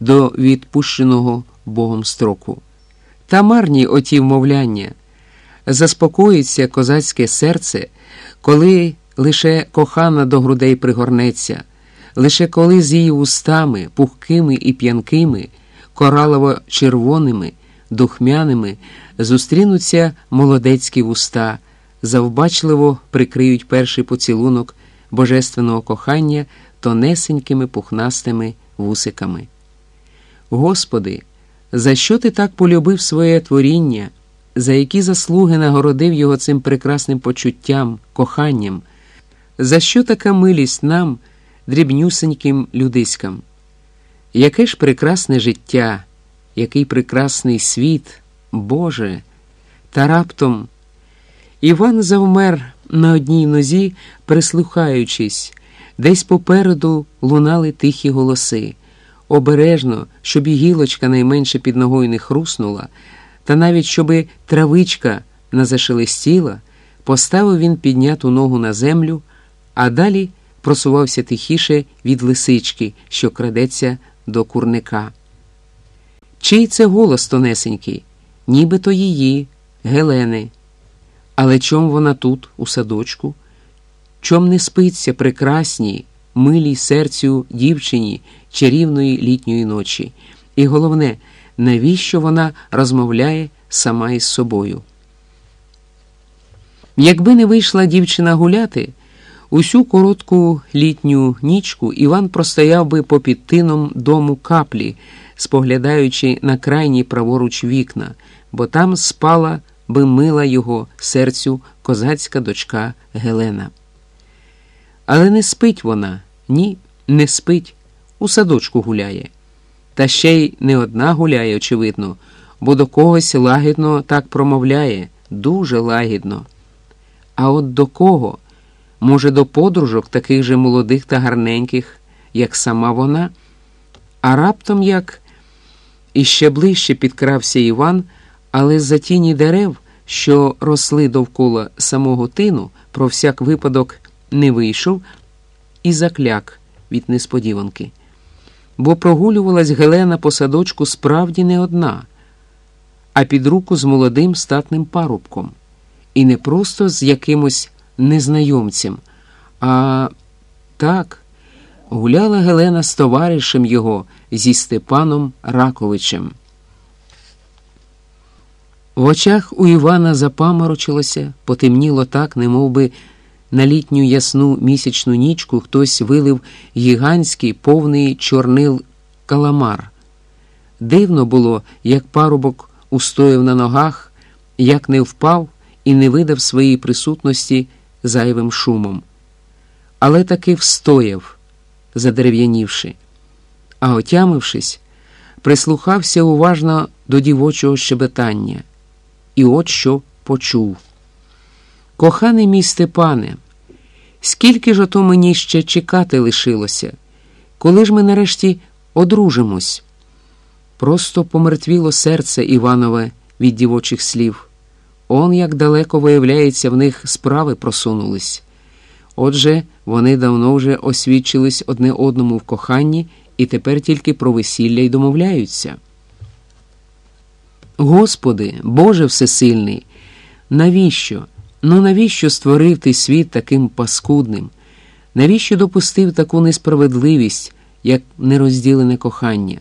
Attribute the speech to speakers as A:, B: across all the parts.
A: до відпущеного Богом строку. Та марні оті вмовляння. Заспокоїться козацьке серце, коли лише кохана до грудей пригорнеться, лише коли з її устами, пухкими і п'янкими, коралово-червоними, духмяними зустрінуться молодецькі вуста, завбачливо прикриють перший поцілунок божественного кохання тонесенькими пухнастими вусиками. Господи, за що ти так полюбив своє творіння, за які заслуги нагородив його цим прекрасним почуттям, коханням, за що така милість нам, дрібнюсеньким людиськам? Яке ж прекрасне життя, який прекрасний світ, Боже, та раптом Іван завмер на одній нозі, прислухаючись, десь попереду лунали тихі голоси. Обережно, щоб і гілочка найменше під ногою не хруснула, та навіть щоби травичка не зашелестіла, поставив він підняту ногу на землю, а далі просувався тихіше від лисички, що крадеться до курника. Чий це голос тонесенький? Нібито її, Гелени. Але чом вона тут, у садочку? Чом не спиться прекрасній, милій серцю дівчині чарівної літньої ночі? І головне, навіщо вона розмовляє сама із собою? Якби не вийшла дівчина гуляти, усю коротку літню нічку Іван простояв би попід тином дому каплі, споглядаючи на крайні праворуч вікна, бо там спала би мила його серцю козацька дочка Гелена. Але не спить вона, ні, не спить, у садочку гуляє. Та ще й не одна гуляє, очевидно, бо до когось лагідно так промовляє, дуже лагідно. А от до кого? Може, до подружок таких же молодих та гарненьких, як сама вона, а раптом як іще ближче підкрався Іван, але з-за тіні дерев, що росли довкола самого тину, про всяк випадок не вийшов і закляк від несподіванки. Бо прогулювалась Гелена по садочку справді не одна, а під руку з молодим статним парубком. І не просто з якимось незнайомцем, а так, гуляла Гелена з товаришем його зі Степаном Раковичем. В очах у Івана запаморочилося, потемніло так, немов би на літню ясну місячну нічку хтось вилив гігантський повний чорнил каламар. Дивно було, як парубок устояв на ногах, як не впав і не видав своїй присутності зайвим шумом. Але таки встояв, задерев'янівши, а отямившись, прислухався уважно до дівочого щебетання. І от що почув. Коханий мій Степане, скільки ж ото мені ще чекати лишилося, коли ж ми нарешті одружимось? Просто помертвіло серце Іванове від дівочих слів. Он як далеко, виявляється, в них справи просунулись. Отже, вони давно вже освідчились одне одному в коханні і тепер тільки про весілля й домовляються. Господи, Боже Всесильний, навіщо? Ну навіщо створив ти світ таким паскудним? Навіщо допустив таку несправедливість, як нерозділене кохання?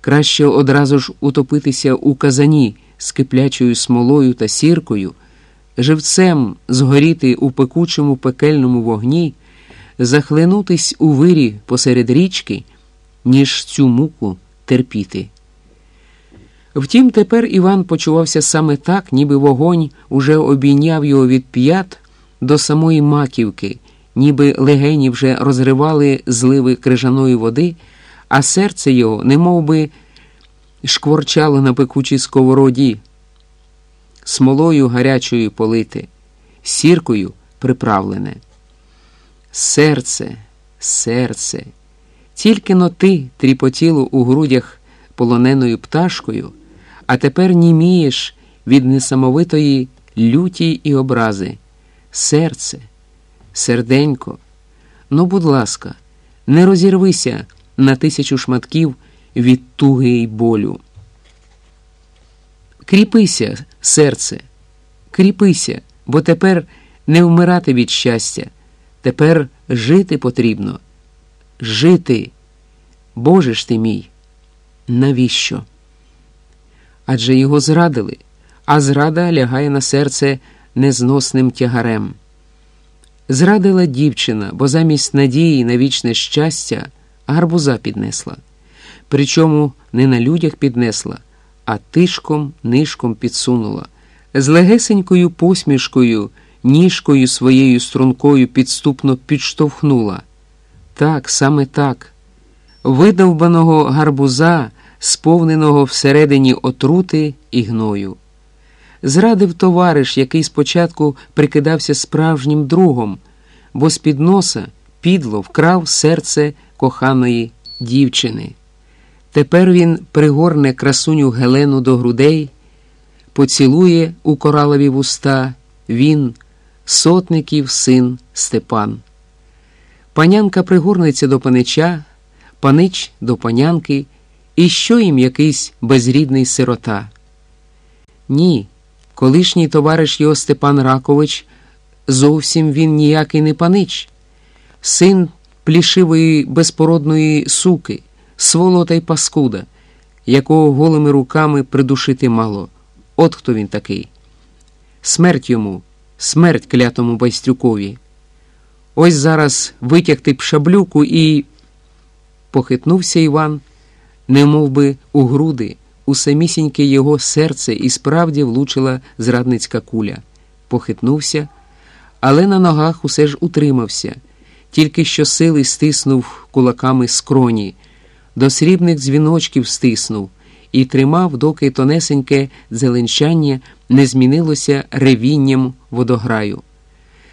A: Краще одразу ж утопитися у казані з киплячою смолою та сіркою, живцем згоріти у пекучому пекельному вогні, захлинутись у вирі посеред річки, ніж цю муку терпіти. Втім, тепер Іван почувався саме так, ніби вогонь уже обійняв його від п'ят до самої маківки, ніби легені вже розривали зливи крижаної води, а серце його немов би шкворчало на пекучій сковороді, смолою гарячою полите, сіркою приправлене. Серце, серце, тільки но ти тріпотіло у грудях полоненою пташкою а тепер німієш від несамовитої люті і образи. Серце, серденько, ну, будь ласка, не розірвися на тисячу шматків від туги й болю. Кріпися, серце, кріпися, бо тепер не вмирати від щастя, тепер жити потрібно. Жити, Боже ж ти мій, навіщо? Адже його зрадили, а зрада лягає на серце незносним тягарем. Зрадила дівчина, бо замість надії на вічне щастя гарбуза піднесла. Причому не на людях піднесла, а тишком нишком підсунула, з легесенькою посмішкою, ніжкою своєю стрункою підступно підштовхнула. Так, саме так. Видовбаного гарбуза, сповненого всередині отрути і гною. Зрадив товариш, який спочатку прикидався справжнім другом, бо з під носа підло вкрав серце коханої дівчини. Тепер він пригорне красуню Гелену до грудей, поцілує у коралові вуста він, сотників син Степан. Панянка пригорнеться до панича, панич до панянки, і що їм якийсь безрідний сирота. Ні, колишній товариш його Степан Ракович, зовсім він ніякий не панич, син плішивої безпородної суки, сволота й паскуда, якого голими руками придушити мало. От хто він такий. Смерть йому, смерть клятому байстрюкові. Ось зараз витягти б шаблюку і. Похитнувся Іван, не би у груди, у самісіньке його серце і справді влучила зрадницька куля. Похитнувся, але на ногах усе ж утримався, тільки що сили стиснув кулаками скроні, до срібних дзвіночків стиснув і тримав, доки тонесеньке зеленчання не змінилося ревінням водограю.